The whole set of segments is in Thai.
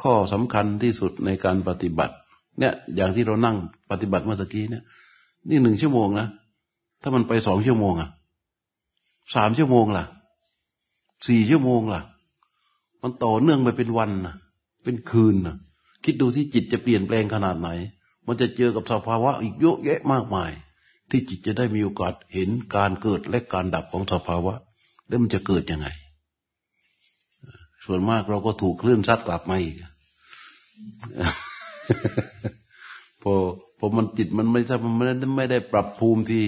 ข้อสำคัญที่สุดในการปฏิบัติ เนี่ย อย่างที่เรานั่งปฏิบัติเมื่อกี้เนี่ย นี่หนึ่งชั่วโมงนะถ้ามันไปสองชั่วโมงอะสามชั่วโมงล่ะสี่ชั่วโมงล่ะ มันต่อเนื่องไปเป็นวันนะเป็นคืนนะคิดดูที่จิตจะเปลี่ยนแปลงขนาดไหน มันจะเจอกับสภาวะอีกเยอะแยะมากมาย ที่จิตจะได้มีโอกาสเห็นการเกิดและการดับของสภาวะ แล้วมันจะเกิดยังไง ส่วนมากเราก็ถูกคลื่นซัดกลับมาอีกพอพอมันจิตมันไม่ถ้ามันไม่ได้ปรับภูมิที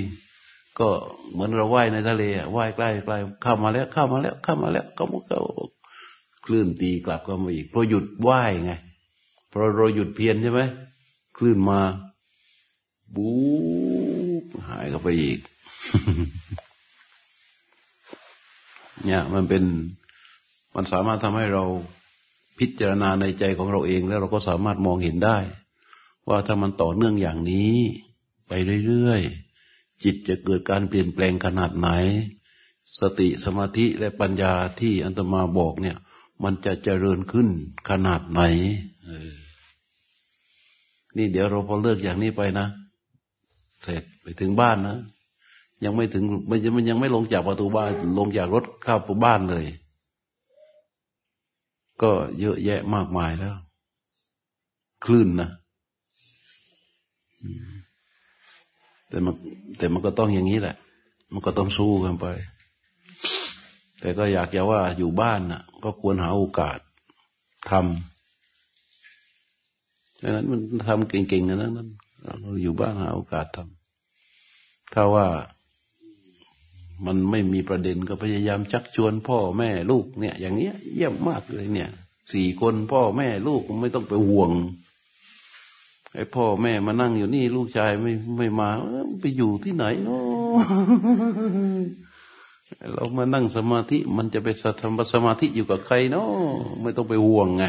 ก็เหมือนเราว่ายในทะเลว่ายใกล้ใกล้เข้ามาแล้วเข้ามาแล้วเข้ามาแล้วก็มันก็คลื่นตีกลับก็มาอีกพอหยุดว่ายไงพอเราหยุดเพียรใช่ไหมคลื่นมาบู๊หายก็ไปอีกเนี่ยมันเป็น มันสามารถทำให้เราพิจารณาในใจของเราเองแล้วเราก็สามารถมองเห็นได้ ว่าถ้ามันต่อเนื่องอย่างนี้ ไปเรื่อยๆจิตจะเกิดการเปลี่ยนแปลงขนาดไหน สติสมาธิและปัญญาที่อันตมาบอกเนี่ย มันจะเจริญขึ้นขนาดไหนนี่เดี๋ยวเราพอเลิกอย่างนี้ไปนะ เสร็จไปถึงบ้านนะยังไม่ถึงมันยังมันยังไม่ลงจากประตูบ้าน ลงจากรถเข้าไปบ้านเลย ก็เยอะแยะมากมายแล้ว คลื่นนะแต่มันแต่มันก็ต้องอย่างนี้แหละ มันก็ต้องสู้กันไป แต่ก็อยากจะว่าอยู่บ้านน่ะ ก็ควรหาโอกาสทำดังนั้นมันทำเก่งๆนะนั้นเราอยู่บ้านหาโอกาสทำถ้าว่า มันไม่มีประเด็นก็พยายามชักชวนพ่อแม่ลูกเนี่ย อย่างเงี้ย เยี่ยมมากเลยเนี่ยสี่คนพ่อแม่ลูกไม่ต้องไปห่วงไอ้พ่อแม่มานั่งอยู่นี่ ลูกชายไม่ไม่มาไปอยู่ที่ไหนเนาะเรามานั่งสมาธิมันจะไปทำสมาธิอยู่กับใครเนาะไม่ต้องไปห่วงไง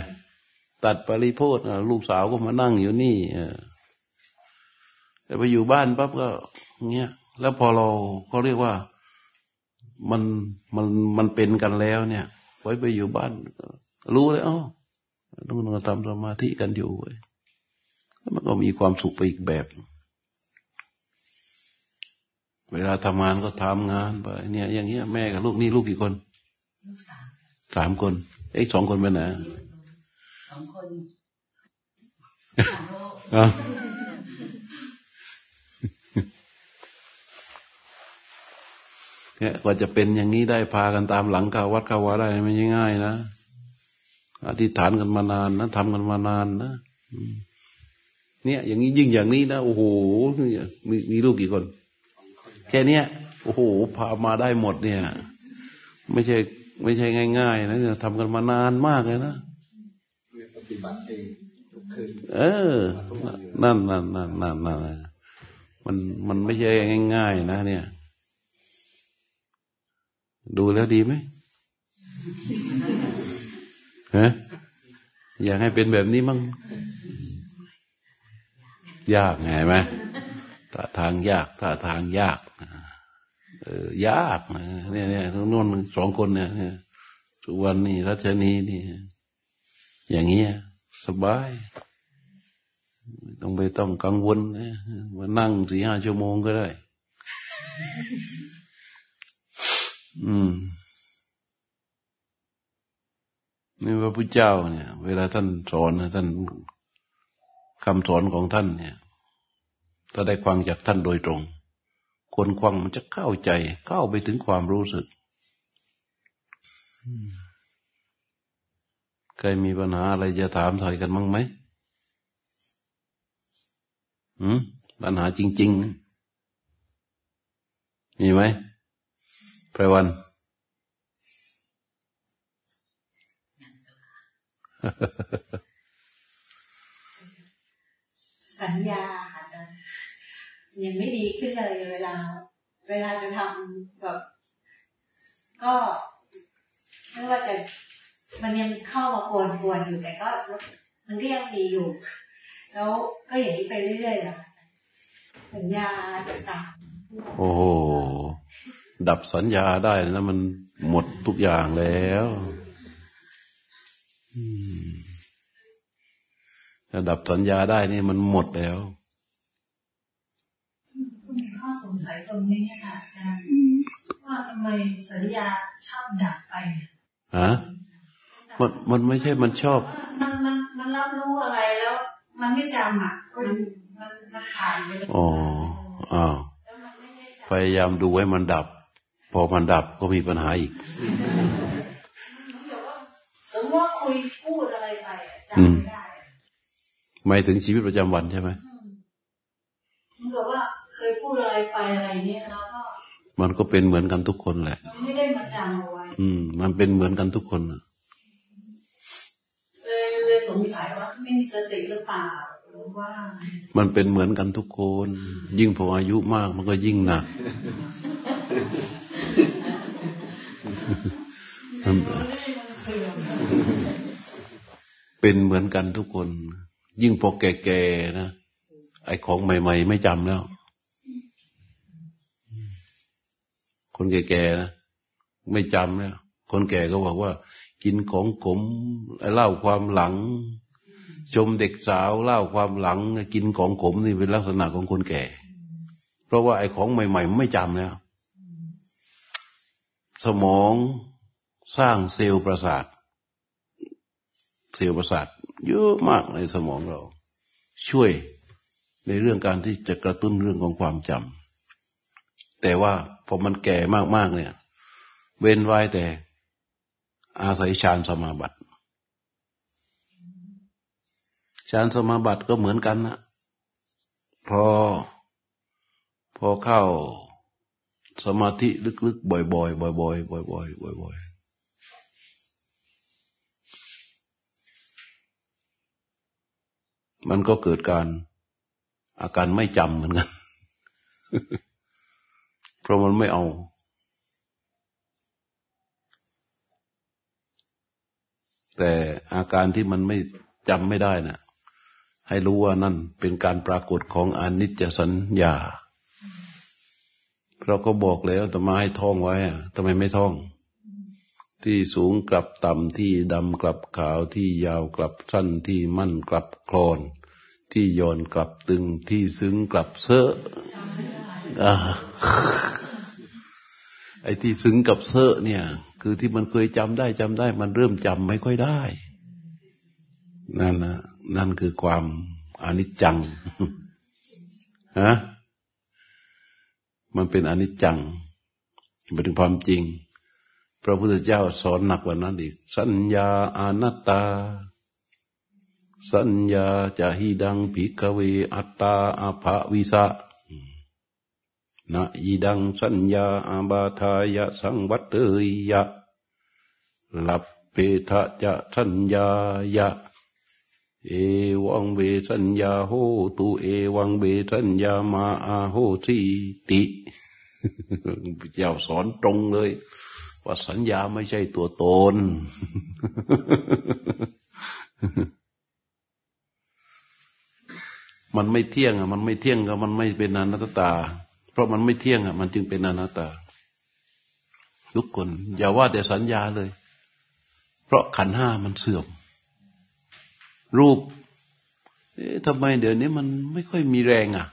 ตัดปริโพธลูกสาวก็มานั่งอยู่นี่แต่ไปอยู่บ้านปั๊บก็เงี้ยแล้วพอเราเขาเรียกว่า มันมันมันเป็นกันแล้วเนี่ย ไว้ไปอยู่บ้าน รู้เลยอ๋อต้องมาทำสมาธิกันอยู่เว้ยมันก็มีความสุขไปอีกแบบ เวลาทำงานก็ทำงานไปเนี่ย อย่างเงี้ยแม่กับลูกนี่ลูกกี่คนสามคนไอ้สองคนเป็นไหนสองคน เนี่ยกว่าจะเป็นอย่างนี้ได้พากันตามหลังกาวัดกาวาได้ไม่ง่ายนะอธิษฐานกันมานานนะทำกันมานานนะเนี่ย อย่างนี้ยิ่งอย่างนี้นะโอ้โหมีมีลูกกี่คน แค่นี้โอ้โหพามาได้หมดเนี่ย ไม่ใช่ ไม่ใช่ง่าย ๆ นะเนี่ยทำกันมานานมากเลยนะปฏิบัติเองทุกคืนเออ นั่นนั่นนั่นนั่นนั่นมันมันไม่ใช่ง่าย ๆ นะเนี่ย ดูแล้วดีไหมฮะอยากให้เป็นแบบนี้มั้งยากไงไหมถ้าทางยากถ้าทางยากเออยากเนี่ยเนี่ยนู่นสองคนเนี่ยสุกวรรณนี่รัชนีนี่อย่างเงี้ยสบายต้องไปต้องกังวลนะมานั่งสี่ห้าชั่วโมงก็ได้ อืมนี่พระพุทธเจ้าเนี่ย เวลาท่านสอนนะท่านคำสอนของท่านเนี่ย ถ้าได้ฟังจากท่านโดยตรง คนฟังมันจะเข้าใจ เข้าไปถึงความรู้สึกเคยมีปัญหาอะไรจะถามถ่ายกันมั้งไหมอืมปัญหาจริง ๆ มีไหม ไพรวันสัญญาค่ะยังไม่ดีขึ้นเลยเวลา เวลาจะทำแบบก็ไม่ว่าจะมันยังเข้ามากวนกวนอยู่แต่ก็ มันก็ยังมีอยู่ แล้วก็อย่างนี้ไปเรื่อยๆนะสัญญาต่างๆโอ้โห ดับสัญญาได้นะมันหมดทุกอย่างแล้วระดับสัญญาได้นี่มันหมดแล้วมีข้อสงสัยตรงนี้ค่ะอาจารย์ว่าทำไมสัญญาชอบดับไปฮะมันมันไม่ใช่มันชอบ มันมันมันรับรู้อะไรแล้ว มันไม่จำอะมันมันมันผ่านไปเลยอ๋ออ้าวแล้วมันไม่ได้จำพยายามดูให้มันดับ พอมันดับก็มีปัญหาอีกสมมติว่าคุยพูดอะไรไปอะจำไม่ได้อะหมายถึงชีวิตประจำวันใช่ไหมอืมมันบอกว่าเคยพูดอะไรไปอะไรเนี้ยแล้วก็มันก็เป็นเหมือนกันทุกคนแหละ มันไม่ได้มาจำเอาไว้ อืม มันเป็นเหมือนกันทุกคนน่ะเลยเลยสงสัยว่าไม่มีสติหรือเปล่าหรือว่า มันเป็นเหมือนกันทุกคน ยิ่งพออายุมากมันก็ยิ่งหนักมัน เป็นเหมือนกันทุกคน ยิ่งพอแก่ๆนะ ไอ้ของใหม่ ๆ ไม่จำแล้ว คนแก่ๆนะไม่จำแล้ว คนแก่ก็บอกว่า กินของขมเล่าความหลัง ชมเด็กสาวเล่าความหลัง กินของขมนี่เป็นลักษณะของคนแก่ เพราะว่าไอ้ของใหม่ๆมันไม่จำแล้ว สมองสร้างเซลล์ประสาท เซลล์ประสาทเยอะมากในสมองเรา ช่วยในเรื่องการที่จะกระตุ้นเรื่องของความจำแต่ว่าพอมันแก่มากๆเนี่ย เว้นไว้แต่อาศัยฌานสมาบัติฌานสมาบัติก็เหมือนกันนะพอพอเข้า สมาธิลึกๆ บ่อยๆ บ่อยๆ บ่อยๆ บ่อยๆบ่อยๆ มันก็เกิดการอาการไม่จำเหมือนกัน เพราะมันไม่เอา แต่อาการที่มันไม่จำไม่ได้นะ่ะ ให้รู้ว่านั่นเป็นการปรากฏของอนิจจสัญญา เพราะก็บอกแล้วแต่มาให้ท่องไว้อะทำไมไม่ท่อง ที่สูงกลับต่ำที่ดำกลับขาวที่ยาวกลับสั้นที่มั่นกลับคลอนที่ย่อนกลับตึงที่ซึ้งกลับเซอะไอ้ที่ซึ้งกับเซอะเนี่ย คือที่มันเคยจำได้จำได้ มันเริ่มจำไม่ค่อยได้ นั่นนะนั่นคือความอนิจจังฮะ มันเป็นอนิจจังเป็นความจริง พระพุทธเจ้าสอนหนักกว่านั้นอีก สัญญาอนัตตา สัญญาจะหิดังภิกเว อัตตาอาภวิสะนะอีดังสัญญาอาบาทายะสังวัตเตยะลับเพทะจะสัญญายะ เอวังเบสัญญาโหตุเอวังเบสัญญามาอาโหสีติเจ้าสอนตรงเลย ว่าสัญญาไม่ใช่ตัวตน มันไม่เที่ยงอะ มันไม่เที่ยงก็มันไม่เป็นอนัตตา เพราะมันไม่เที่ยงอะ มันจึงเป็นอนัตตา ทุกคน อย่าว่าแต่สัญญาเลย เพราะขันห้ามันเสื่อม รูปเอ๊ะทำไมเดี๋ยวนี้มันไม่ค่อยมีแรงอะ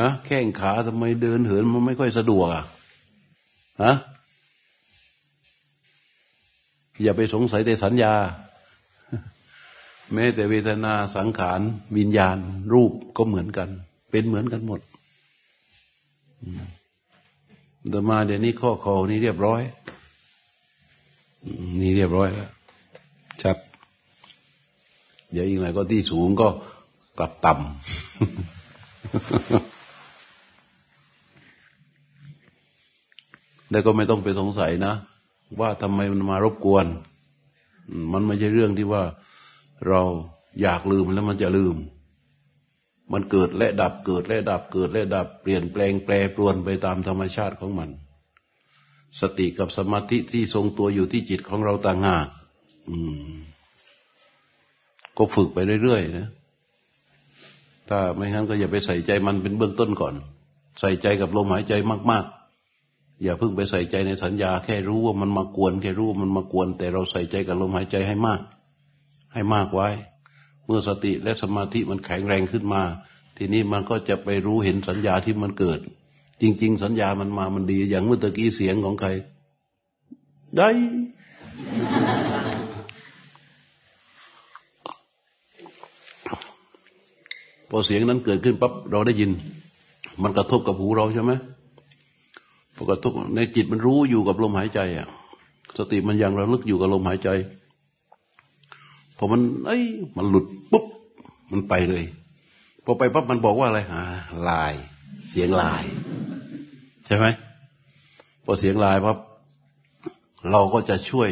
ฮะแข้งขาทำไมเดินเหินมันไม่ค่อยสะดวกอะฮะอย่าไปสงสัยแต่สัญญา แม้แต่เวทนาสังขารวิญญาณ รูปก็เหมือนกัน เป็นเหมือนกันหมดอืมเดมาเดี๋ยวนี้ข้อคอนี่เรียบร้อย นี่เรียบร้อยแล้ว เดี๋ยวอีกหน่อยก็ที่สูงก็กลับต่ำแล้วก็ไม่ต้องไปสงสัยนะ ว่าทำไมมันมารบกวนมมันไม่ใช่เรื่องที่ว่าเราอยากลืมแล้วมันจะลืม มันเกิดและดับเกิดและดับเกิดและดับเปลี่ยนแปลงแปรปรวนไปตามธรรมชาติของมัน สติกับสมาธิที่ทรงตัวอยู่ที่จิตของเราต่างหากอืม ก็ฝึกไปเรื่อยๆนะ ถ้าไม่งั้นก็อย่าไปใส่ใจมันเป็นเบื้องต้นก่อน ใส่ใจกับลมหายใจมาก ๆ อย่าเพิ่งไปใส่ใจในสัญญา แค่รู้ว่ามันมากวน แค่รู้ว่ามันมากวน แต่เราใส่ใจกับลมหายใจให้มาก ให้มากไว้ เมื่อสติและสมาธิมันแข็งแรงขึ้นมา ทีนี้มันก็จะไปรู้เห็นสัญญาที่มันเกิด จริง ๆ สัญญามันมามันดี อย่างเมื่อตะกี้เสียงของใคร ได้ อเสียงนั้นเกิดขึ้นปั๊บเราได้ยิน มันกระทบกับหูเราใช่ไหมพอกระทบในจิตมันรู้อยู่กับลมหายใจอะสติมันยังระลึกอยู่กับลมหายใจพอมันเอ้ยมันหลุดปุ๊บมันไปเลยพอไปปั๊บมันบอกว่าอะไรหาลาย เสียงลาย ใช่ไหมพอเสียงลายปั๊บเราก็จะช่วย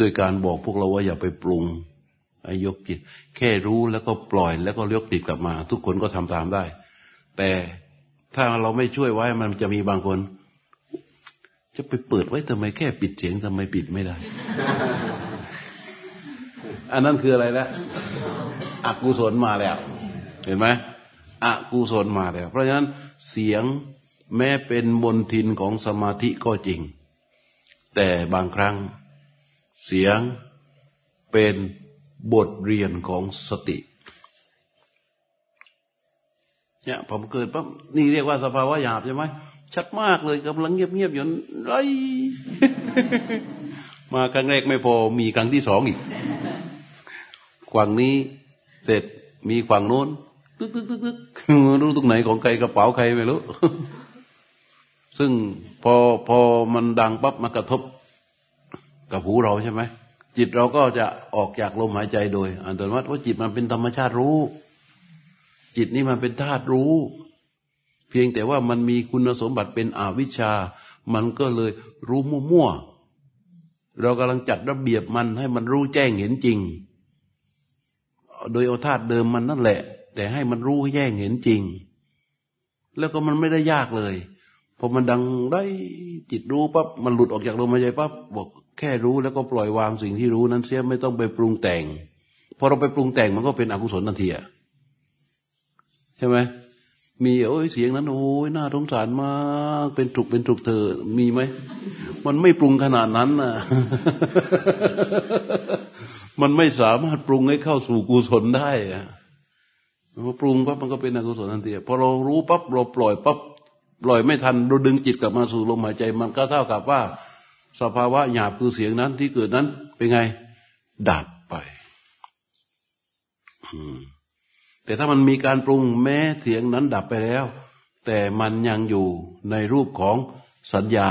ด้วยการบอกพวกเราว่าอย่าไปปรุง ยกจิต แค่รู้แล้วก็ปล่อยแล้วก็ยกจิตกลับมา ทุกคนก็ทำตามได้ แต่ถ้าเราไม่ช่วยไว้มันจะมีบางคน จะไปเปิดไว้ทำไมแค่ปิดเสียงทำไมปิดไม่ได้ อันนั้นคืออะไรนะอกุศลมาแล้ว เห็นไหมอกุศลมาแล้ว เพราะฉะนั้นเสียงแม้เป็นมนทินของสมาธิก็จริง แต่บางครั้ง เสียงเป็น บทเรียนของสติเนี่ยผมเกิดปั๊บนี่เรียกว่าสภาวะหยาบใช่ไหมชัดมากเลยกำลังเงียบๆอยู่ไรมาครั้งแรกไม่พอมีครั้งที่สองอีกฝั่งนี้เสร็จมีฝั่งโน้นตึ๊กตึ๊กตึ๊กตึ๊กรู้ตรงไหนของใครกระเป๋าใครไม่รู้ ซึ่งพอพอมันดังปั๊บมากระทบกับหูเราใช่ไหม จิตเราก็จะออกจากลมหายใจโดย อัตโนมัติว่าจิตมันเป็นธรรมชาติรู้ จิตนี่มันเป็นธาตุรู้ เพียงแต่ว่ามันมีคุณสมบัติเป็นอวิชชา มันก็เลยรู้มั่วๆเรากำลังจัดระเบียบมันให้มันรู้แจ้งเห็นจริง โดยเอาธาตุเดิมมันนั่นแหละ แต่ให้มันรู้แจ้งเห็นจริง แล้วก็มันไม่ได้ยากเลย พอมันดังได้จิตรู้ปั๊บมันหลุดออกจากลมหายใจปั๊บบอกแค่รู้แล้วก็ปล่อยวางสิ่งที่รู้นั้นเสียไม่ต้องไปปรุงแต่งพอเราไปปรุงแต่งมันก็เป็นอกุศลทันทีอะใช่ไหมมีโอ้ยเสียงนั้น โอ้ยน่าสงสารมาก เป็นถุกเป็นถุกเธอ มีไหมมันไม่ปรุงขนาดนั้นนะมันไม่สามารถปรุงให้เข้าสู่กุศลได้อะพอปรุงปั๊บมันก็เป็นอกุศลทันทีพอเรารู้ปั๊บเราปล่อยปั๊บ ปล่อยไม่ทันเราดึงจิตกลับมาสู่ลมหายใจ มันก็เท่ากับว่า สภาวะหยาบคือเสียงนั้นที่เกิดนั้นเป็นไง ดับไปแต่ถ้ามันมีการปรุงแม้เสียงนั้นดับไปแล้ว แต่มันยังอยู่ในรูปของสัญญา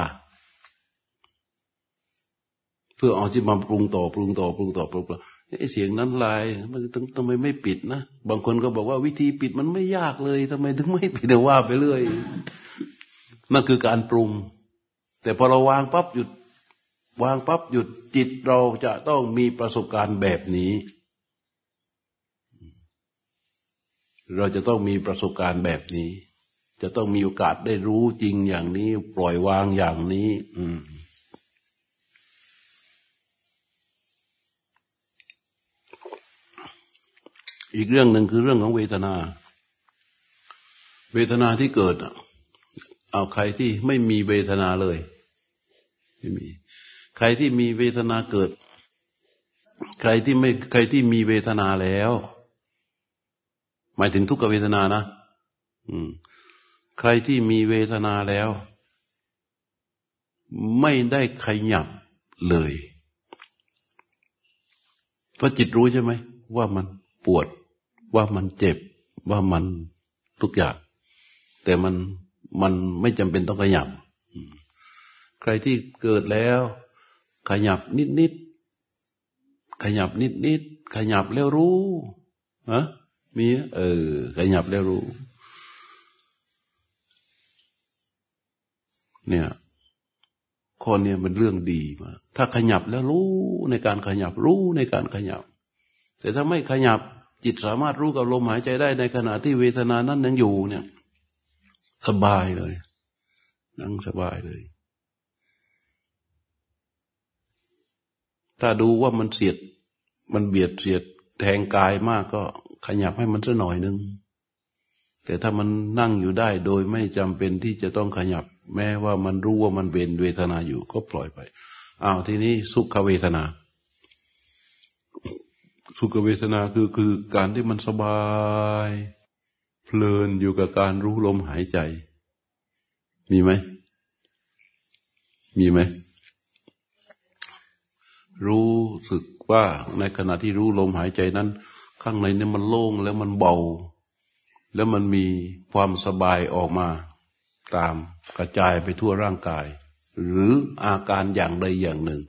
เพื่อเอาที่มาปรุงต่อปรุงต่อปรุงต่อปรุงต่อไอ้เสียงนั้นลายมันทำไมไม่ปิดนะ บางคนก็บอกว่าวิธีปิดมันไม่ยากเลยทำไมถึงไม่ปิดแต่ว่าไปเรื่อย นั่นคือการปรุง แต่พอเราวางปั๊บหยุด วางปั๊บหยุดจิตเราจะต้องมีประสบการณ์แบบนี้ เราจะต้องมีประสบการณ์แบบนี้ จะต้องมีโอกาสได้รู้จริงอย่างนี้ ปล่อยวางอย่างนี้ อืมอีกเรื่องหนึ่งคือเรื่องของเวทนา เวทนาที่เกิด เอาใครที่ไม่มีเวทนาเลยไม่มี ใครที่มีเวทนาเกิด ใครที่ไม่ใครที่มีเวทนาแล้ว หมายถึงทุกขเวทนานะอืม ใครที่มีเวทนาแล้ว ไม่ได้ขยับเลย เพราะจิตรู้ใช่ไหมว่ามันปวดว่ามันเจ็บว่ามันทุกอย่าง แต่มัน มันไม่จำเป็นต้องขยับ ใครที่เกิดแล้ว ขยับนิดนิดขยับนิดนิดขยับแล้วรู้ฮะมีเออ ขยับแล้วรู้ เนี่ยข้อนี้เป็นเรื่องดีมา ถ้าขยับแล้วรู้ในการขยับรู้ในการขยับ แต่ถ้าไม่ขยับจิตสามารถรู้กับลมหายใจได้ในขณะที่เวทนานั้นยังอยู่เนี่ย สบายเลย นั่งสบายเลย ถ้าดูว่ามันเสียด มันเบียดเสียดแทงกายมากก็ขยับให้มันสักหน่อยนึง แต่ถ้ามันนั่งอยู่ได้โดยไม่จำเป็นที่จะต้องขยับ แม้ว่ามันรู้ว่ามันเป็นเวทนาอยู่ ก็ปล่อยไปอ้าวทีนี้สุขเวทนา สุขเวทนาคือคือการที่มันสบาย ลินอยู่กับการรู้ลมหายใจ มีไหม มีไหม รู้สึกว่าในขณะที่รู้ลมหายใจนั้น ข้างในนี่มันโล่งแล้วมันเบา แล้วมันมีความสบายออกมา ตามกระจายไปทั่วร่างกาย หรืออาการอย่างใดอย่างหนึ่ง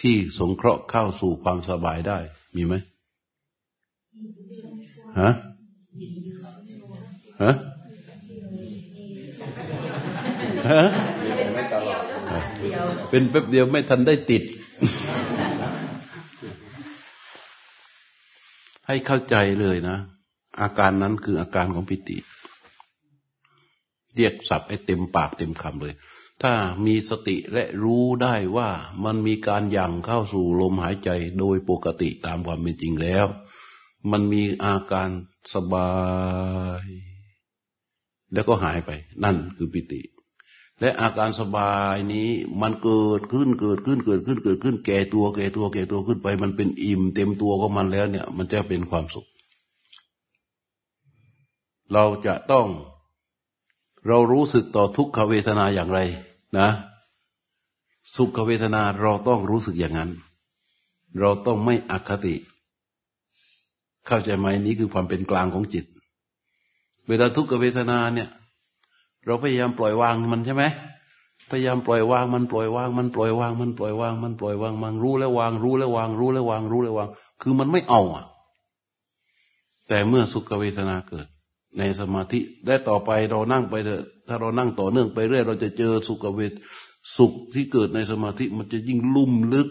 ที่สงเคราะห์เข้าสู่ความสบายได้ มีไหมฮะ ฮะฮะเป็นแป๊บเดียวไม่ทันได้ติด ให้เข้าใจเลยนะ อาการนั้นคืออาการของปิติ เรียกศัพท์ให้เต็มปากเต็มคำเลย ถ้ามีสติและรู้ได้ว่ามันมีการยังเข้าสู่ลมหายใจโดยปกติตามความเป็นจริงแล้ว มันมีอาการสบาย แล้วก็หายไป นั่นคือปิติ และอาการสบายนี้มันเกิดขึ้นเกิดขึ้นเกิดขึ้นเกิดขึ้น แก่ตัวแก่ตัวแก่ตัวขึ้นไป มันเป็นอิ่ม เต็มตัวของมันแล้วเนี่ย มันจะเป็นความสุข เราจะต้อง เรารู้สึกต่อทุกขเวทนาอย่างไร นะสุขเวทนาเราต้องรู้สึกอย่างนั้น เราต้องไม่อคติ เข้าใจไหมนี้คือความเป็นกลางของจิต เวลาทุกขเวทนาเนี่ย เราพยายามปล่อยวางมันใช่ไหมพยายามปล่อยวางมันปล่อยวางมันปล่อยวางมันปล่อยวางมันปล่อยวางมันรู้แล้ววางรู้แล้ววางรู้แล้ววางรู้แล้ววาง คือมันไม่เอาอะ แต่เมื่อสุขเวทนาเกิด ในสมาธิได้ต่อไปเรานั่งไปเถอะถ้าเรานั่งต่อเนื่องไปเรื่อยเราจะเจอสุขเวทสุขที่เกิดในสมาธิมันจะยิ่งลุ่มลึก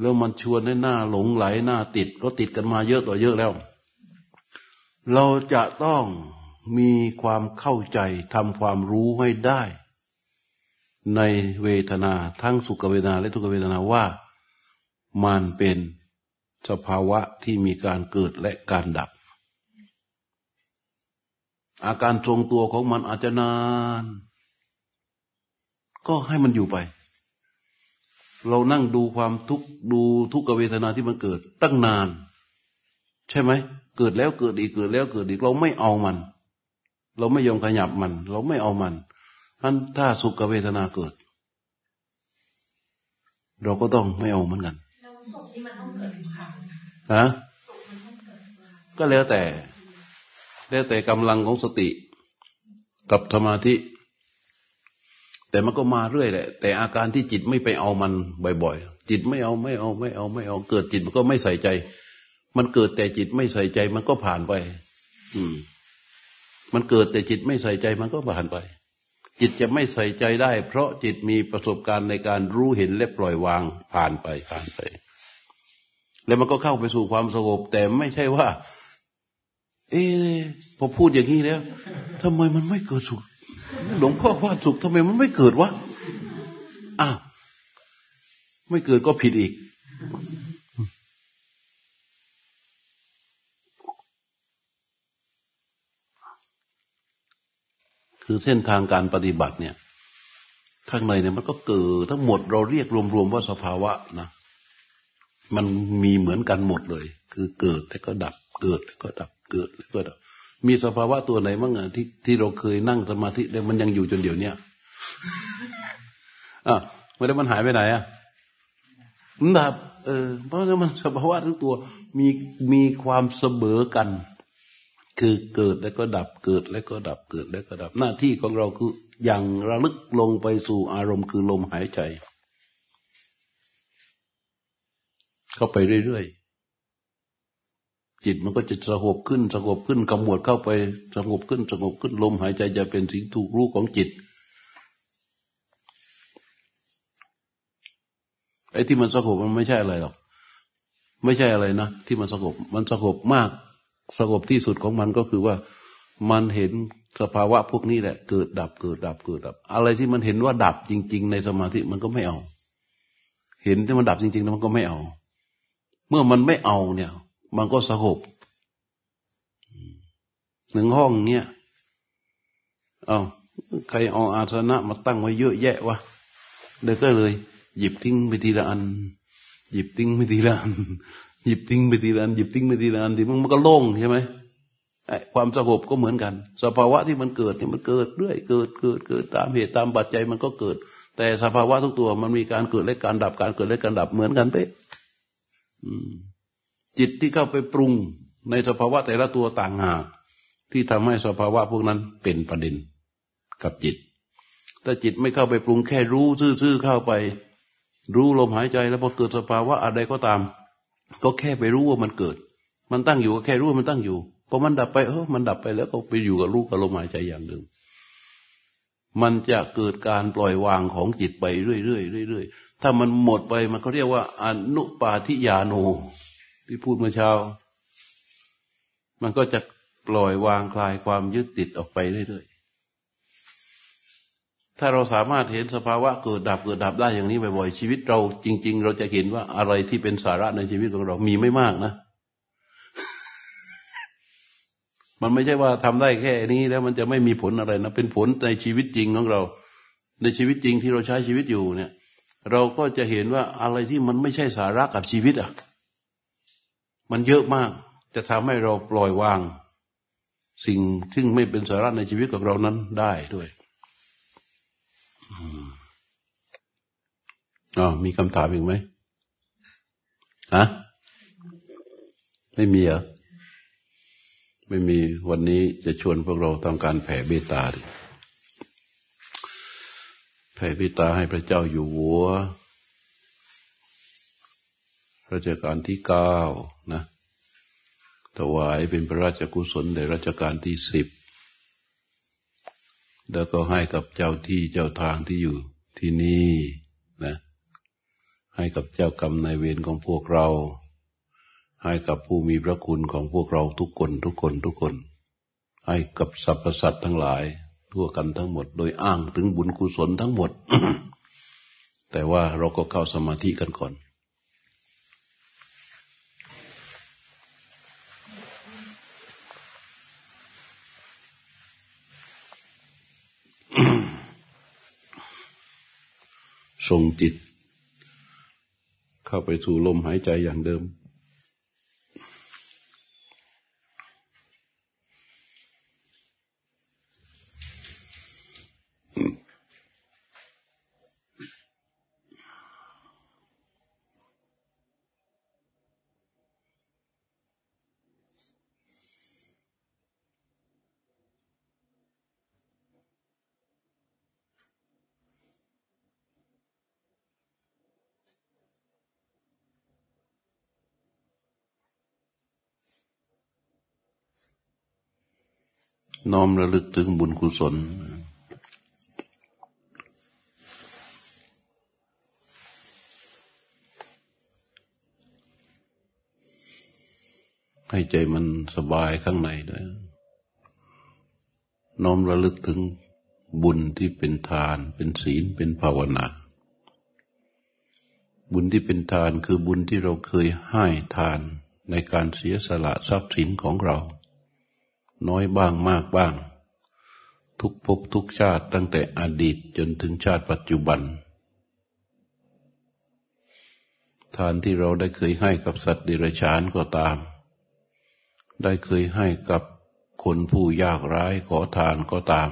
แล้วมันชวนให้หน้าหลงไหลหน้าติด ก็ติดกันมาเยอะต่อเยอะแล้ว เราจะต้องมีความเข้าใจทำความรู้ให้ได้ ในเวทนาทั้งสุขเวทนาและทุกเวทนาว่ามันเป็นสภาวะที่มีการเกิดและการดับ อาการทรงตัวของมันอาจจะนาน ก็ให้มันอยู่ไป เรานั่งดูความทุกข์ดูทุกขเวทนาที่มันเกิด ตั้งนาน ใช่ไหม เกิดแล้วเกิดอีกเกิดแล้วเกิดอีกเราไม่เอามัน เราไม่ยอมขยับมัน เราไม่เอามันท่านถ้าสุขเวทนาเกิด เราก็ต้องไม่เอาเหมือนกันแล้วสุขที่มันต้องเกิดทุกครั้งฮะก็แล้วแต่ แล้วแต่กำลังของสติ กับสมาธิ แต่มันก็มาเรื่อยแหละ แต่อาการที่จิตไม่ไปเอามันบ่อย ๆ จิตไม่เอาไม่เอาไม่เอาไม่เอาเกิดจิตมันก็ไม่ใส่ใจ มันเกิดแต่จิตไม่ใส่ใจมันก็ผ่านไป อืม มันเกิดแต่จิตไม่ใส่ใจมันก็ผ่านไป จิตจะไม่ใส่ใจได้ เพราะจิตมีประสบการณ์ในการรู้เห็นและปล่อยวางผ่านไปผ่านไป แล้วมันก็เข้าไปสู่ความสงบแต่ไม่ใช่ว่า เอ๊ะพอพูดอย่างนี้แล้วทำไมมันไม่เกิดสุขหลวงพ่อว่าสุขทำไมมันไม่เกิดวะอ้าวไม่เกิดก็ผิดอีก คือเส้นทางการปฏิบัติเนี่ย ข้างในเนี่ยมันก็เกิดทั้งหมดเราเรียกรวมๆว่าสภาวะนะมันมีเหมือนกันหมดเลย คือเกิดแล้วก็ดับ เกิดแล้วก็ดับเกิดแล้วก็ดับ มีสภาวะตัวไหนบ้างอะที่ที่เราเคยนั่งสมาธิแล้วมันยังอยู่จนเดี๋ยวเนี้ยอะไม่ได้มันหายไปไหนอะมันดับเออเพราะฉะนั้นมันสภาวะทุกตัวมีมีความเสมอกัน คือเกิดแล้วก็ดับเกิดแล้วก็ดับเกิดแล้วก็ดับ หน้าที่ของเราคืออย่างระลึกลงไปสู่อารมณ์คือลมหายใจ เข้าไปเรื่อยๆ จิตมันก็จะสงบขึ้นสงบขึ้นกำหนดเข้าไปสงบขึ้นสงบขึ้นลมหายใจจะเป็นสิ่งถูกรู้ของจิตไอ้ที่มันสงบมันไม่ใช่อะไรหรอก ไม่ใช่อะไรนะที่มันสงบมันสงบมาก สงบที่สุดของมันก็คือว่ามันเห็นสภาวะพวกนี้แหละ เกิดดับเกิดดับเกิดดับ อะไรที่มันเห็นว่าดับจริง ๆ ในสมาธิมันก็ไม่เอา เห็นที่มันดับจริงๆแล้วมันก็ไม่เอา เมื่อมันไม่เอาเนี่ย มันก็สงบหนึ่งห้องเงี้ยเอาใครเอาอาสนะมาตั้งไว้เยอะแยะวะเด็กก็เลย หยิบทิ้งไปทีละอัน หยิบทิ้งไปทีละอัน หยิบทิ้งไปทีละอันหยิบทิ้งไปทีละอันทีมันก็โล่งใช่ไหมความสงบก็เหมือนกัน สภาวะที่มันเกิดเนี่ยมันเกิดเรื่อยเกิดเกิดเกิดตามเหตุตามปัจจัยมันก็เกิด แต่สภาวะทุกตัวมันมีการเกิดและการดับการเกิดและการดับเหมือนกันเป๊ะจิตที่เข้าไปปรุงในสภาวะแต่ละตัวต่างหากที่ทำให้สภาวะพวกนั้นเป็นประเด็นกับจิต ถ้าจิตไม่เข้าไปปรุงแค่รู้ซื่อๆเข้าไป รู้ลมหายใจแล้วพอเกิดสภาวะอะไรก็ตาม ก็แค่ไปรู้ว่ามันเกิด มันตั้งอยู่ก็แค่รู้ว่ามันตั้งอยู่พอมันดับไปเออมันดับไปแล้วก็ไปอยู่กับรู้กับลมหายใจอย่างเดิมมันจะเกิดการปล่อยวางของจิตไปเรื่อยๆเรื่อยๆถ้ามันหมดไปมันก็เรียกว่าอนุปาทิยาโนที่พูดเมื่อเช้า มันก็จะปล่อยวางคลายความยึดติดออกไปเรื่อยๆ ถ้าเราสามารถเห็นสภาวะเกิดดับเกิดดับได้อย่างนี้บ่อยๆชีวิตเราจริง ๆ เราจะเห็นว่าอะไรที่เป็นสาระในชีวิตของเรามีไม่มากนะ มันไม่ใช่ว่าทำได้แค่นี้แล้วมันจะไม่มีผลอะไรนะเป็นผลในชีวิตจริงของเรา ในชีวิตจริงที่เราใช้ชีวิตอยู่เนี่ย เราก็จะเห็นว่าอะไรที่มันไม่ใช่สาระกับชีวิตอะ มันเยอะมากจะทำให้เราปล่อยวาง สิ่งที่ไม่เป็นสาระในชีวิตของเรานั้นได้ด้วย อ๋อมีคำถามอีกไหมฮะไม่มีเหรอไม่มีวันนี้จะชวนพวกเราต้องการแผ่เบตตาดิแผ่เบตตาให้พระเจ้าอยู่หัวรัชกาลที่เก้านะถวายเป็นพระราชกุศลในรัชกาลที่สิบ แล้วก็ให้กับเจ้าที่เจ้าทางที่อยู่ที่นี่นะ ให้กับเจ้ากรรมนายเวรของพวกเรา ให้กับผู้มีพระคุณของพวกเราทุกคนทุกคนทุกคน ให้กับสรรพสัตว์ทั้งหลาย ทั่วกันทั้งหมด โดยอ้างถึงบุญกุศลทั้งหมด แต่ว่าเราก็เข้าสมาธิกันก่อนส่งจิต เข้าไปสู่ลมหายใจอย่างเดิม น้อมระลึกถึงบุญกุศล ให้ใจมันสบายข้างในด้วย น้อมระลึกถึงบุญที่เป็นทาน เป็นศีล เป็นภาวนา บุญที่เป็นทานคือบุญที่เราเคยให้ทานในการเสียสละทรัพย์สินของเรา น้อยบ้างมากบ้าง ทุกภพทุกชาติตั้งแต่อดีตจนถึงชาติปัจจุบัน ทานที่เราได้เคยให้กับสัตว์ดิรัจฉานก็ตาม ได้เคยให้กับคนผู้ยากไร้ขอทานก็ตาม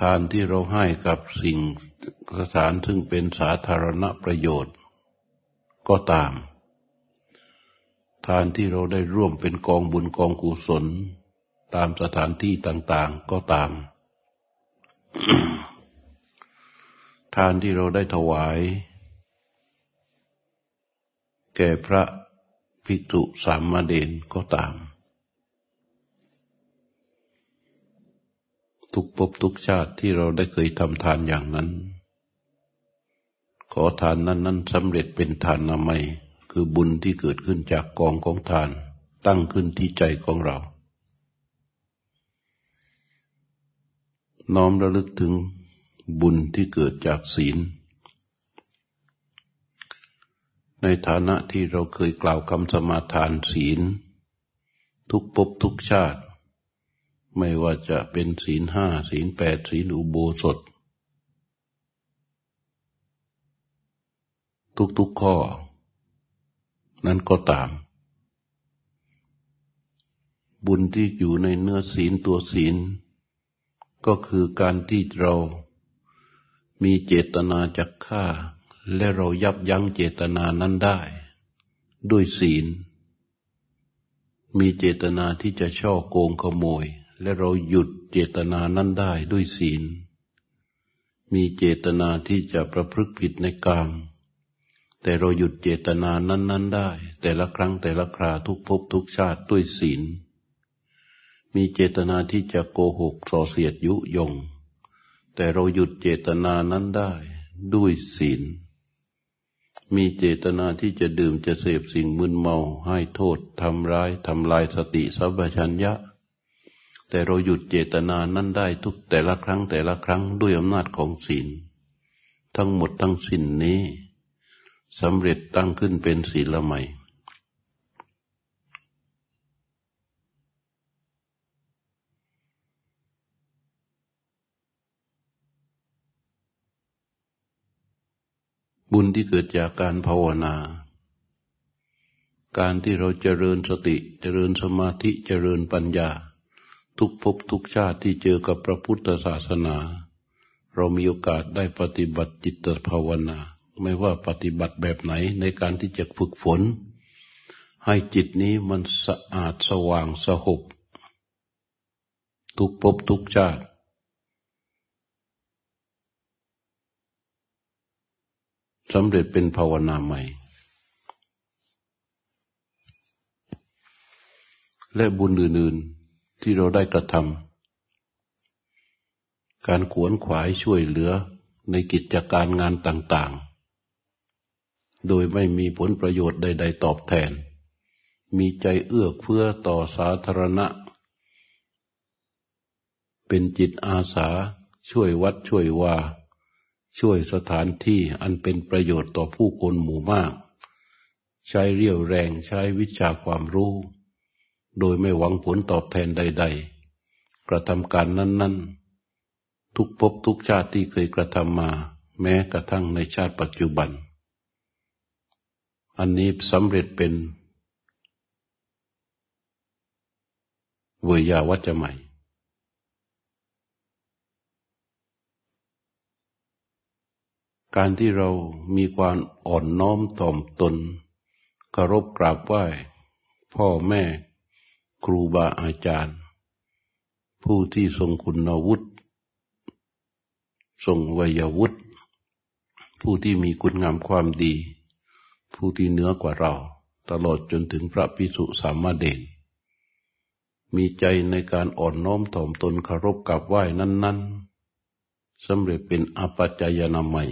ทานที่เราให้กับสิ่งสถานซึ่งเป็นสาธารณประโยชน์ ก็ตาม ทานที่เราได้ร่วมเป็นกองบุญกองกุศล ตามสถานที่ต่างๆก็ตาม ทานที่เราได้ถวาย แก่พระภิกษุสามมาเดนก็ตาม ทุกภพทุกชาติที่เราได้เคยทำทานอย่างนั้น ขอทานนั้นนั้นสำเร็จเป็นทานนามัย คือบุญที่เกิดขึ้นจากกองของทาน ตั้งขึ้นที่ใจของเรา น้อมระลึกถึงบุญที่เกิดจากศีล ในฐานะที่เราเคยกล่าวคำสมาทานศีล ทุกภพทุกชาติ ไม่ว่าจะเป็นศีลห้าศีลแปดศีลอุโบสถทุกๆข้อ นั้นก็ตาม บุญที่อยู่ในเนื้อศีลตัวศีล ก็คือการที่เรามีเจตนาจะฆ่า และเรายับยั้งเจตนานั้นได้ ด้วยศีล มีเจตนาที่จะช่อโกงขโมย และเราหยุดเจตนานั้นได้ด้วยศีล มีเจตนาที่จะประพฤติผิดในกาม แต่เราหยุดเจตนานั้น ๆ ได้ แต่ละครั้งแต่ละคราทุกภพทุกชาติด้วยศีล มีเจตนาที่จะโกหกส่อเสียดยุยง แต่เราหยุดเจตนานั้นได้ด้วยศีล มีเจตนาที่จะดื่มจะเสพสิ่งมึนเมาให้โทษทำร้ายทำลายสติสัพชัญญะ แต่เราหยุดเจตนานั้นได้ทุกแต่ละครั้งแต่ละครั้งด้วยอำนาจของศีล ทั้งหมดทั้งสิ้นนี้ สำเร็จตั้งขึ้นเป็นศีลใหม่ บุญที่เกิดจากการภาวนา การที่เราเจริญสติเจริญสมาธิเจริญปัญญา ทุกภพทุกชาติที่เจอกับพระพุทธศาสนา เรามีโอกาสได้ปฏิบัติจิตภาวนา ไม่ว่าปฏิบัติแบบไหนในการที่จะฝึกฝน ให้จิตนี้มันสะอาดสว่างสหบทุกภพทุกชาติสำเร็จเป็นภาวนาใหม่ และบุญอื่นๆที่เราได้กระทำการขวนขวายช่วยเหลือในกิจการงานต่าง ๆ โดยไม่มีผลประโยชน์ใด ๆ ตอบแทน มีใจเอื้อเพื่อต่อสาธารณะ เป็นจิตอาสาช่วยวัดช่วยว่า ช่วยสถานที่อันเป็นประโยชน์ต่อผู้คนหมู่มาก ใช้เรี่ยวแรงใช้วิชาความรู้ โดยไม่หวังผลตอบแทนใด ๆ กระทำการนั้น ๆ ทุกภพทุกชาติที่เคยกระทำมา แม้กระทั่งในชาติปัจจุบัน อันนี้สำเร็จเป็นเวยาวัจใหม่ การที่เรามีความอ่อนน้อมถ่อมตนเคารพกราบไหว้ พ่อแม่ ครูบาอาจารย์ ผู้ที่ทรงคุณวุฒิทรงวัยวุฒิผู้ที่มีคุณงามความดี ผู้ที่เหนือกว่าเรา ตลอดจนถึงพระพิสุสามเณรมีใจในการอ่อนน้อมถ่อมตนเคารพกับไหว้นั้นๆสำเร็จเป็นอปัจจยนามัย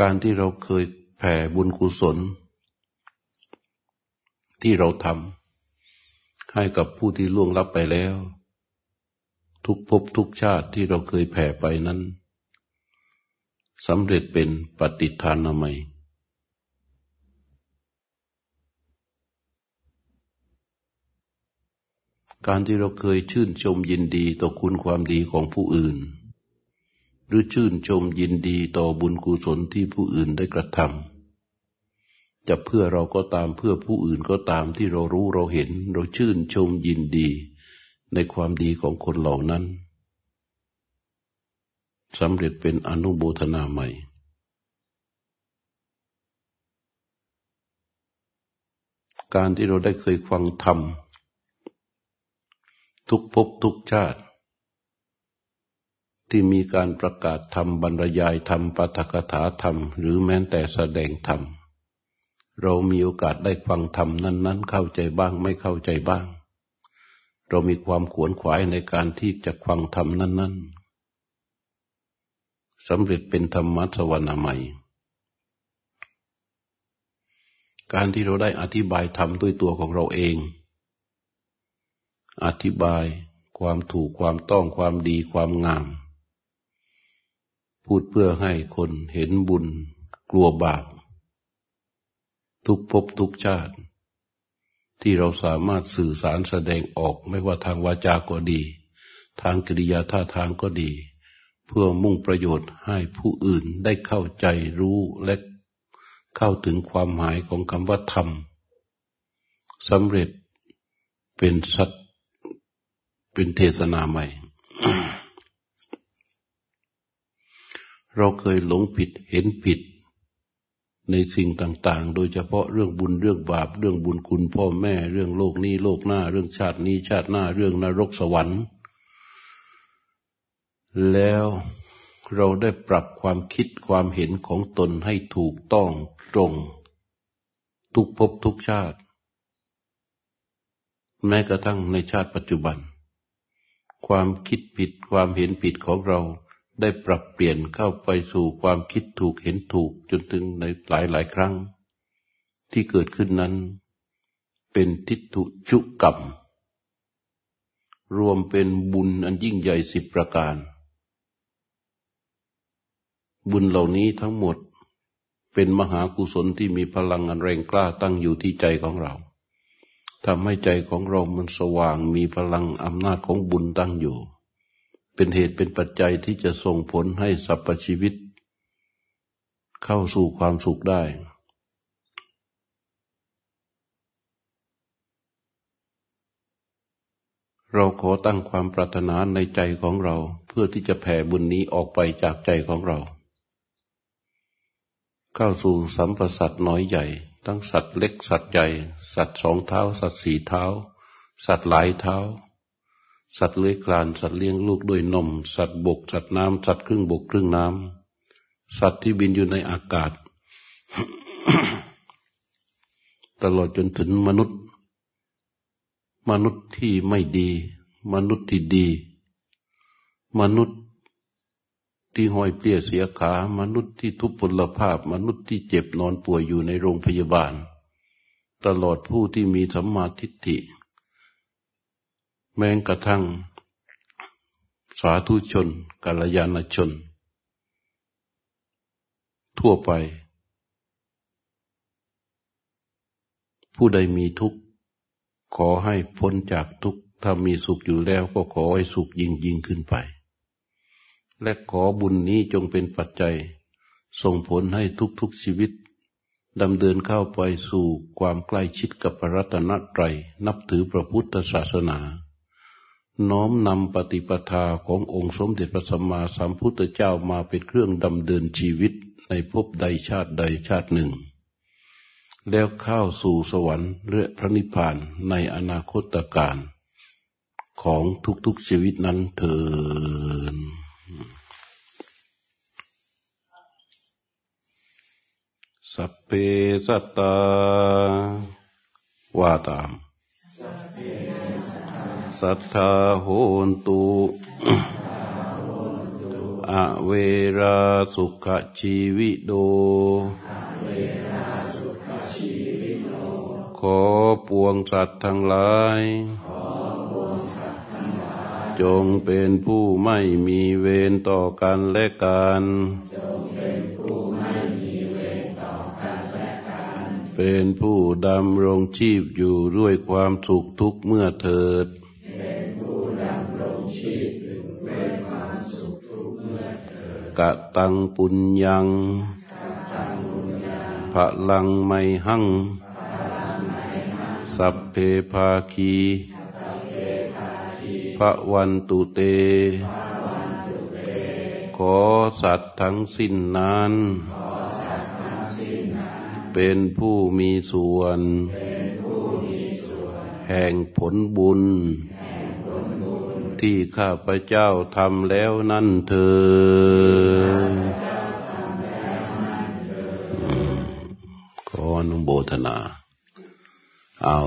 การที่เราเคยแผ่บุญกุศล ที่เราทำให้กับผู้ที่ล่วงลับไปแล้ว ทุกภพทุกชาติที่เราเคยแผ่ไปนั้นสำเร็จเป็นปฏิทานามัย การที่เราเคยชื่นชมยินดีต่อคุณความดีของผู้อื่น หรือชื่นชมยินดีต่อบุญกุศลที่ผู้อื่นได้กระทำจะเพื่อเราก็ตามเพื่อผู้อื่นก็ตามที่เรารู้เราเห็น เราชื่นชมยินดี ในความดีของคนเหล่านั้นสำเร็จเป็นอนุโบธนาใหม่ การที่เราได้เคยฟังธรรม ทุกภพทุกชาติ ที่มีการประกาศธรรมบรรยายธรรมปาฐกถาธรรม หรือแม้แต่แสดงธรรม เรามีโอกาสได้ฟังธรรมนั้น ๆ เข้าใจบ้างไม่เข้าใจบ้าง เรามีความขวนขวายในการที่จะฟังธรรมนั้นๆสำเร็จเป็นธรรมะสวรรค์ใหม่การที่เราได้อธิบายธรรมด้วยตัวของเราเอง อธิบายความถูกความต้องความดีความงาม พูดเพื่อให้คนเห็นบุญ กลัวบาปทุกภพทุกชาติ ที่เราสามารถสื่อสารแสดงออก ไม่ว่าทางวาจาก็ดี ทางกิริยาท่าทางก็ดี เพื่อมุ่งประโยชน์ให้ผู้อื่นได้เข้าใจรู้และเข้าถึงความหมายของคำว่าธรรมสำเร็จเป็นสัตเป็นเทศนาใหม่ เราเคยหลงผิดเห็นผิด ในสิ่งต่าง ๆ โดยเฉพาะเรื่องบุญเรื่องบาป เรื่องบุญคุณพ่อแม่ เรื่องโลกนี้โลกหน้า เรื่องชาตินี้ชาติหน้าเรื่องนรกสวรรค์ แล้วเราได้ปรับความคิดความเห็นของตนให้ถูกต้องตรง ทุกภพทุกชาติ แม้กระทั่งในชาติปัจจุบัน ความคิดผิดความเห็นผิดของเรา ได้ปรับเปลี่ยนเข้าไปสู่ความคิดถูกเห็นถูกจนถึงในหลายหลายครั้ง ที่เกิดขึ้นนั้น เป็นทิฏฐุจุกรรม รวมเป็นบุญอันยิ่งใหญ่สิบประการ บุญเหล่านี้ทั้งหมดเป็นมหากุศลที่มีพลังอันแรงกล้าตั้งอยู่ที่ใจของเราทำให้ใจของเรามันสว่างมีพลังอำนาจของบุญตั้งอยู่ เป็นเหตุเป็นปัจจัยที่จะส่งผลให้สรรพชีวิต เข้าสู่ความสุขได้ เราขอตั้งความปรารถนาในใจของเรา เพื่อที่จะแผ่บุญนี้ออกไปจากใจของเรา เข้าสู่สัมปสัตน้อยใหญ่ ทั้งสัตว์เล็กสัตว์ใหญ่ สัตว์สองเท้า สัตว์สี่เท้า สัตว์หลายเท้า สัตว์เลื้อยคลาน สัตว์เลี้ยงลูกด้วยนม สัตว์บก สัตว์น้ำ สัตว์ครึ่งบกครึ่งน้ำ สัตว์ที่บินอยู่ในอากาศ ตลอดจนถึงมนุษย์ มนุษย์ที่ไม่ดี มนุษย์ที่ดี มนุษย์ที่ห้อยเปลี่ยเสียขา มนุษย์ที่ทุพพลภาพ มนุษย์ที่เจ็บนอนป่วยอยู่ในโรงพยาบาล ตลอดผู้ที่มีสัมมาทิฏฐิ แม้กระทั่ง สาธุชนกัลยาณชน ทั่วไป ผู้ใดมีทุกข์ ขอให้พ้นจากทุกข์ ถ้ามีสุขอยู่แล้วก็ขอให้สุขยิ่งยิ่งขึ้นไป และขอบุญนี้จงเป็นปัจจัย ส่งผลให้ทุกๆชีวิตดำเดินเข้าไปสู่ความใกล้ชิดกับพระรัตนตรัยนับถือพระพุทธศาสนา น้อมนำปฏิปทาขององค์สมเด็จพระสัมมาสัมพุทธเจ้ามาเป็นเครื่องดำเดินชีวิตในภพใดชาติใดชาติหนึ่ง แล้วเข้าสู่สวรรค์และพระนิพพานในอนาคตการของทุกๆชีวิตนั้นเถิดสัพเพสัตตาว่าตามสััทธาโหนตุอเวราสุขชีวิโด ขอปวงสัตว์ทั้งหลาย จงเป็นผู้ไม่มีเวรต่อกันและกันเป็นผู้ดำรงชีพอยู่ด้วยความสุขทุกเมื่อเถิด กะตังปุญญังพลังไมหัง สัพเพภาคีพระวันตุเต ขอสัตว์ทั้งสิ้นนั้น เป็นผู้มีส่วน แห่งผลบุญ ที่ข้าพเจ้าทำแล้วนั่นเธอ ขออนุโมทนา เอา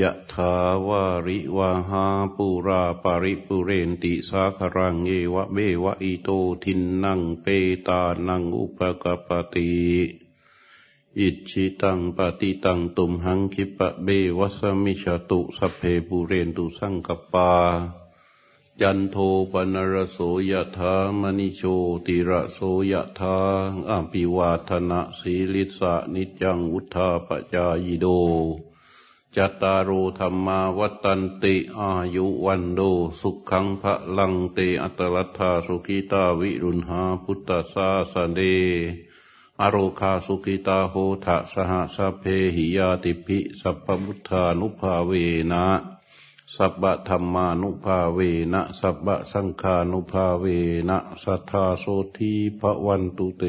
ยะทาวาริวาหาปุราปาริปุเรนติสาครังเอวะเบวะอิโตทินนังเปตานังอุปกปติ อิชิตังปฏิตังตุมหังคิปะเบวัสมิชตุสเพปูเรนตุสังกปาจันโทปนรโสยธามณิโชติระโสยธาอภิวาธนะสีลิสะนิจังอุธาปจายโดจตารุธรรมาวัตันติอายุวันโดสุขังพระลังเตอัตลัทธาสุกิตาวิรุณหาพุทธาสาสเด อโรคาสุกิตาโหทะสหสเพหิยาติภิสัพพุทธานุภาเวนะสัพพะธรรมานุภาเวนะสัพพะสังฆานุภาเวนะสัทธาโสทีพระวันตุเต